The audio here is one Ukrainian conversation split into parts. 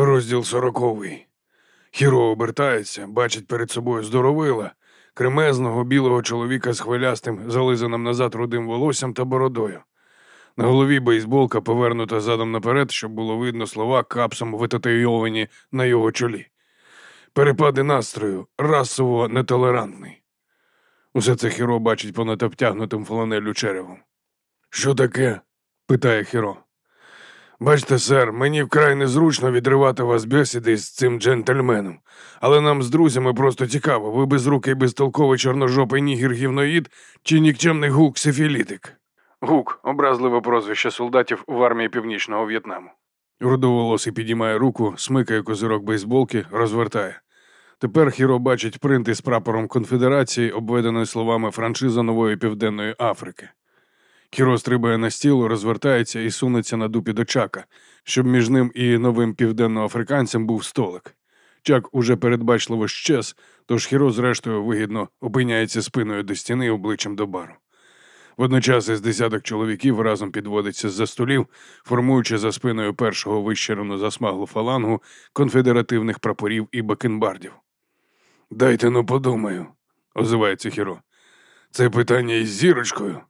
Розділ сороковий. Хіро обертається, бачить перед собою здоровила, кремезного білого чоловіка з хвилястим, зализаним назад рудим волоссям та бородою. На голові бейсболка повернута задом наперед, щоб було видно слова капсом витатуйовані на його чолі. Перепади настрою, расово нетолерантний. Усе це Хіро бачить понад обтягнутим фланелю черевом. Що таке? питає Хіро. Бачте, сер, мені вкрай незручно відривати вас бесіди з цим джентльменом, але нам з друзями просто цікаво, ви безрукий безтолковий чорножопий нігір гівноїд чи нікчемний гук сифілітик. Гук образливе прозвище солдатів в армії Північного В'єтнаму. Рудоволосий підіймає руку, смикає козирок бейсболки, розвертає. Тепер Хіро бачить принт із прапором конфедерації, обведеної словами франшиза нової Південної Африки. Хіро стрибає на стіл, розвертається і сунеться на дупі до чака, щоб між ним і новим південноафриканцем був столик. Чак уже передбачливо щез, тож Хіро, зрештою, вигідно опиняється спиною до стіни обличчям до бару. Водночас із десяток чоловіків разом підводиться з-за столів, формуючи за спиною першого вищерену засмаглу фалангу конфедеративних прапорів і бакенбардів. Дайте ну подумаю, озивається Хіро. Це питання із зірочкою.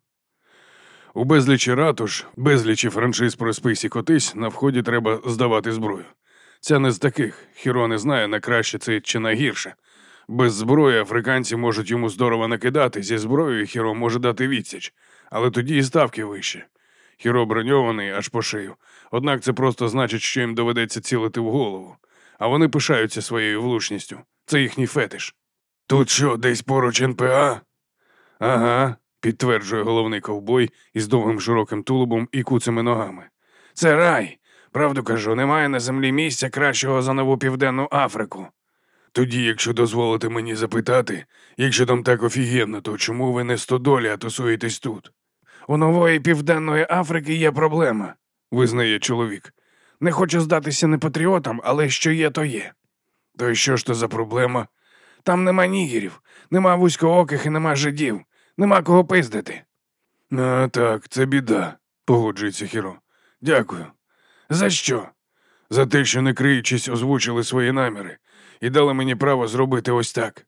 У безлічі ратуш, безлічі франшиз про списі котись, на вході треба здавати зброю. Це не з таких. Хіро не знає, на краще це чи на гірше. Без зброї африканці можуть йому здорово накидати, зі зброєю Хіро може дати відсіч, але тоді і ставки вище. Хіро броньований аж по шию. Однак це просто значить, що їм доведеться цілити в голову. А вони пишаються своєю влучністю. Це їхній фетиш. Тут що, десь поруч НПА? Ага, підтверджує головний ковбой із довгим широким тулубом і куцими ногами. Це рай. Правду кажу, немає на землі місця кращого за нову південну Африку. Тоді, якщо дозволите мені запитати, якщо там так офігенно, то чому ви не стодолі, а тусуєтесь тут? У нової південної Африки є проблема, визнає чоловік. Не хочу здатися не патріотам, але що є, то є. То й що ж то за проблема? Там нема нігерів, нема вузькооких і нема жидів, нема кого пиздити. А так, це біда, погоджується Хіро. Дякую. За що? За те, що не криючись, озвучили свої наміри і дали мені право зробити ось так.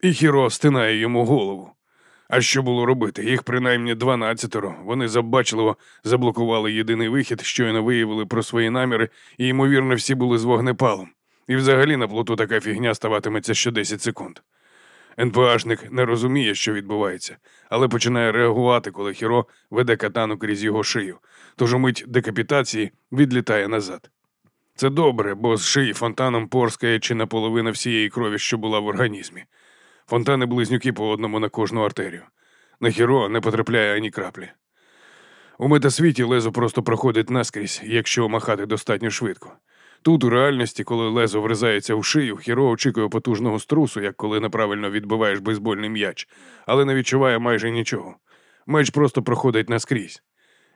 І Хіро стинає йому голову. А що було робити? Їх принаймні дванадцятеро. Вони забачливо заблокували єдиний вихід, щойно виявили про свої наміри, і, ймовірно, всі були з вогнепалом. І взагалі на плоту така фігня ставатиметься що 10 секунд. НПАшник не розуміє, що відбувається, але починає реагувати, коли Хіро веде катану крізь його шию, тож умить декапітації відлітає назад. Це добре, бо з шиї фонтаном порскає чи наполовина всієї крові, що була в організмі. Фонтани близнюки по одному на кожну артерію. На хіро не потрапляє ані краплі. У метасвіті лезо просто проходить наскрізь, якщо махати достатньо швидко. Тут, у реальності, коли лезо вризається в шию, хіро очікує потужного струсу, як коли неправильно відбиваєш бейсбольний м'яч, але не відчуває майже нічого. Меч просто проходить наскрізь.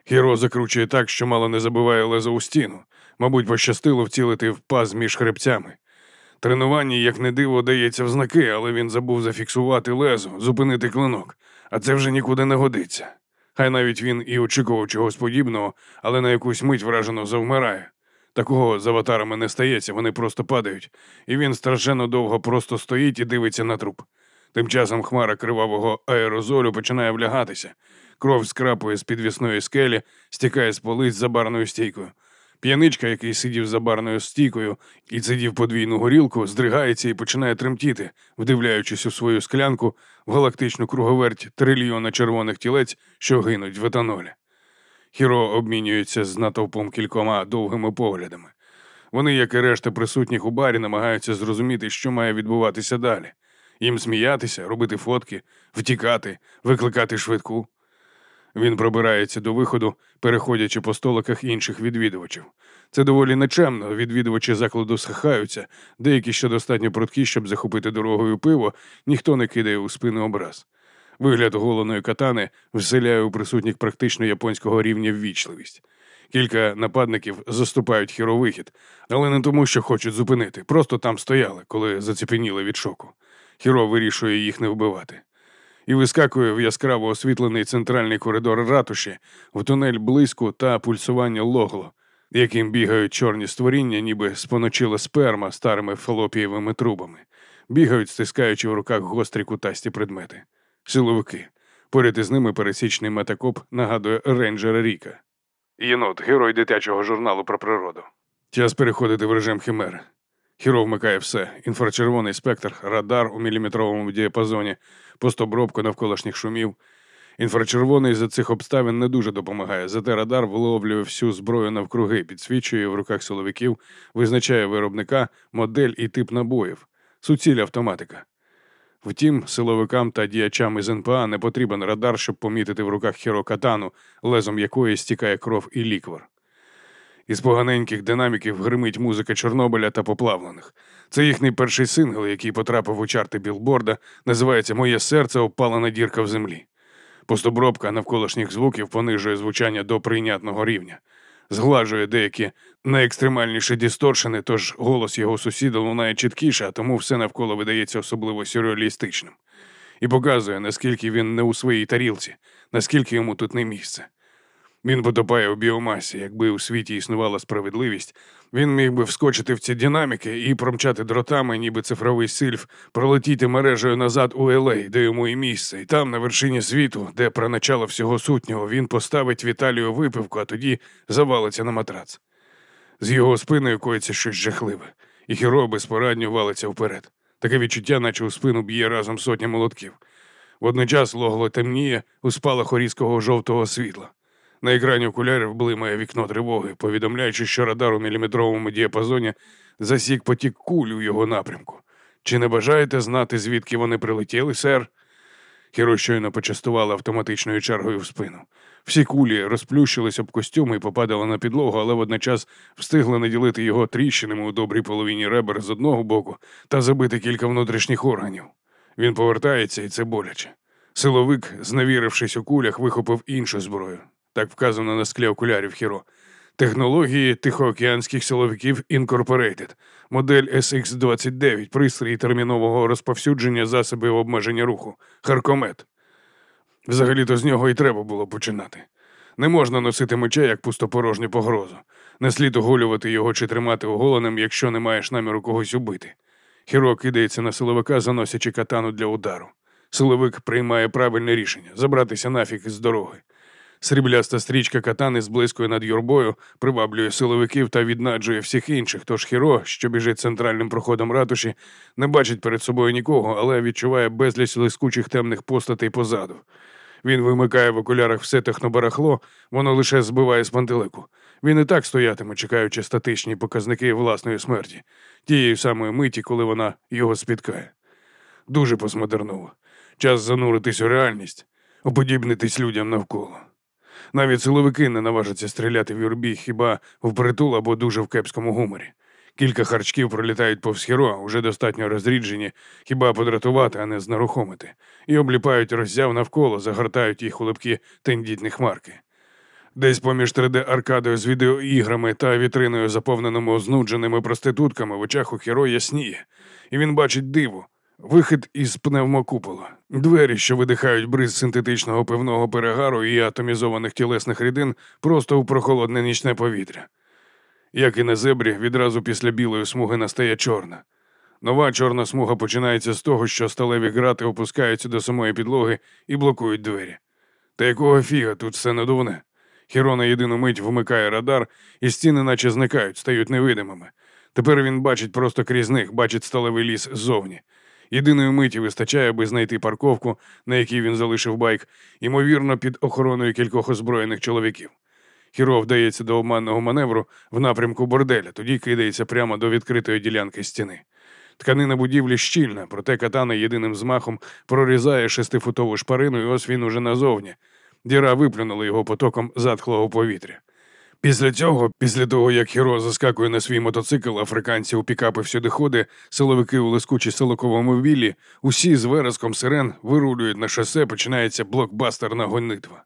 Хіро закручує так, що мало не забиває лезо у стіну. Мабуть, пощастило вцілити в паз між хребцями. Тренування, як не диво, дається в знаки, але він забув зафіксувати лезо, зупинити клинок, а це вже нікуди не годиться. Хай навіть він і очікував чогось подібного, але на якусь мить вражено завмирає. Такого з аватарами не стається, вони просто падають, і він страшенно довго просто стоїть і дивиться на труп. Тим часом хмара кривавого аерозолю починає влягатися. Кров скрапує з підвісної скелі, стікає з полиць за барною стійкою. П'яничка, який сидів за барною стійкою і сидів подвійну горілку, здригається і починає тремтіти, вдивляючись у свою склянку в галактичну круговерть трильйона червоних тілець, що гинуть в етанолі. Хіро обмінюється з натовпом кількома довгими поглядами. Вони, як і решта присутніх у барі, намагаються зрозуміти, що має відбуватися далі. Їм сміятися, робити фотки, втікати, викликати швидку. Він пробирається до виходу, переходячи по столиках інших відвідувачів. Це доволі нечемно. Відвідувачі закладу схихаються, деякі ще достатньо прудкі, щоб захопити дорогою пиво, ніхто не кидає у спину образ. Вигляд оголеної катани вселяє у присутніх практично японського рівня ввічливість. Кілька нападників заступають хіровихід, але не тому, що хочуть зупинити, просто там стояли, коли зацепеніли від шоку. Хіро вирішує їх не вбивати. І вискакує в яскраво освітлений центральний коридор ратуші, в тунель блиску та пульсування логло. яким бігають чорні створіння, ніби споночила сперма старими фалопієвими трубами, бігають, стискаючи в руках гострі кутасті предмети. Силовики. Поряд із ними пересічний метакоп нагадує рейнджера Ріка. Єнот, герой дитячого журналу про природу. Час переходити в режим химери. Хіро вмикає все: інфрачервоний спектр, радар у міліметровому діапазоні, постобробку навколишніх шумів. Інфрачервоний за цих обставин не дуже допомагає, зате радар виловлює всю зброю навкруги, підсвічує в руках силовиків, визначає виробника, модель і тип набоїв, суціль автоматика. Втім, силовикам та діячам із НПА не потрібен радар, щоб помітити в руках хіро катану, лезом якої стікає кров і ліквор. Із поганеньких динаміків гримить музика Чорнобиля та поплавлених. Це їхній перший сингл, який потрапив у чарти білборда, називається Моє серце опалена дірка в землі. Постобробка навколишніх звуків понижує звучання до прийнятного рівня, згладжує деякі найекстремальніші дісторшини, тож голос його сусіда лунає чіткіше, а тому все навколо видається особливо сюрреалістичним. І показує, наскільки він не у своїй тарілці, наскільки йому тут не місце. Він потопає у біомасі. Якби у світі існувала справедливість, він міг би вскочити в ці динаміки і промчати дротами, ніби цифровий сильф, пролетіти мережею назад у Елей, де йому і місце, і там, на вершині світу, де про начало всього сутнього, він поставить Віталію випивку, а тоді завалиться на матрац. З його спиною коїться щось жахливе, і хіро безпорадньо валиться вперед. Таке відчуття, наче у спину б'є разом сотня молотків. Водночас логло темніє у спалах орізкого жовтого світла. На екрані окулярів блимає вікно тривоги, повідомляючи, що радар у міліметровому діапазоні засік потік куль у його напрямку. Чи не бажаєте знати, звідки вони прилетіли, сер? Хіро щойно почастували автоматичною чергою в спину. Всі кулі розплющились об костюм і попадали на підлогу, але водночас встигли наділити його тріщинами у добрій половині ребер з одного боку та забити кілька внутрішніх органів. Він повертається, і це боляче. Силовик, зневірившись у кулях, вихопив іншу зброю так вказано на склі окулярів Хіро. Технології Тихоокеанських силовиків Incorporated, модель SX-29, пристрій термінового розповсюдження засобів обмеження руху, Харкомет. Взагалі-то з нього і треба було починати. Не можна носити меча як пустопорожню погрозу. Не слід оголювати його чи тримати оголеним, якщо не маєш наміру когось убити. Хіро кидається на силовика, заносячи катану для удару. Силовик приймає правильне рішення забратися нафіг з дороги. Срібляста стрічка катани зблискує над юрбою, приваблює силовиків та віднаджує всіх інших. Тож хіро, що біжить центральним проходом ратуші, не бачить перед собою нікого, але відчуває безліч лискучих темних постатей позаду. Він вимикає в окулярах все технобарахло, воно лише збиває з пантелику. Він і так стоятиме, чекаючи статичні показники власної смерті, тієї самої миті, коли вона його спіткає. Дуже постмодерново. Час зануритись у реальність, уподібнитись людям навколо. Навіть силовики не наважаться стріляти в юрбі хіба в притул або дуже в кепському гуморі. Кілька харчків пролітають повз хіро, уже достатньо розріджені, хіба подратувати, а не знерухомити, і обліпають роззяв навколо, загортають їх у липкі тендітні хмарки. Десь поміж 3D-аркадою з відеоіграми та вітриною, заповненому знудженими проститутками, в очах у хіро ясніє, і він бачить диво, Вихід із пневмокупола, двері, що видихають бриз синтетичного пивного перегару і атомізованих тілесних рідин, просто у прохолодне нічне повітря. Як і на зебрі, відразу після білої смуги настає чорна. Нова чорна смуга починається з того, що сталеві грати опускаються до самої підлоги і блокують двері. Та якого фіга тут все надувне? Хіро на єдину мить вмикає радар, і стіни, наче зникають, стають невидимими. Тепер він бачить просто крізь них, бачить сталевий ліс ззовні. Єдиної миті вистачає, аби знайти парковку, на якій він залишив байк, ймовірно, під охороною кількох озброєних чоловіків. Хіро вдається до обманного маневру в напрямку борделя, тоді кидається прямо до відкритої ділянки стіни. Тканина будівлі щільна, проте катана єдиним змахом прорізає шестифутову шпарину, і ось він уже назовні. Діра виплюнула його потоком затхлого повітря. Після цього, після того, як Хіро заскакує на свій мотоцикл, африканці у пікапи всюди ходи, силовики у лискучі силоковому віллі, усі з вереском сирен вирулюють на шосе, починається блокбастерна гонитва.